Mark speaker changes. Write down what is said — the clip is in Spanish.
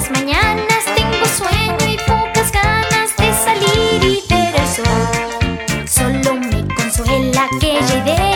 Speaker 1: las mañanas tengo sueño y pocas ganas de salir y ver el sol. Solo me consuela aquella idea.